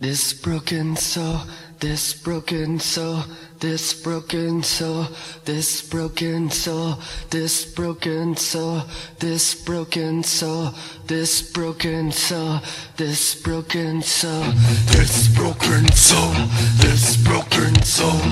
This broken soul, this broken soul, this broken soul, this broken soul, this broken soul, this broken soul, this broken soul, this broken soul, this broken soul, this broken soul,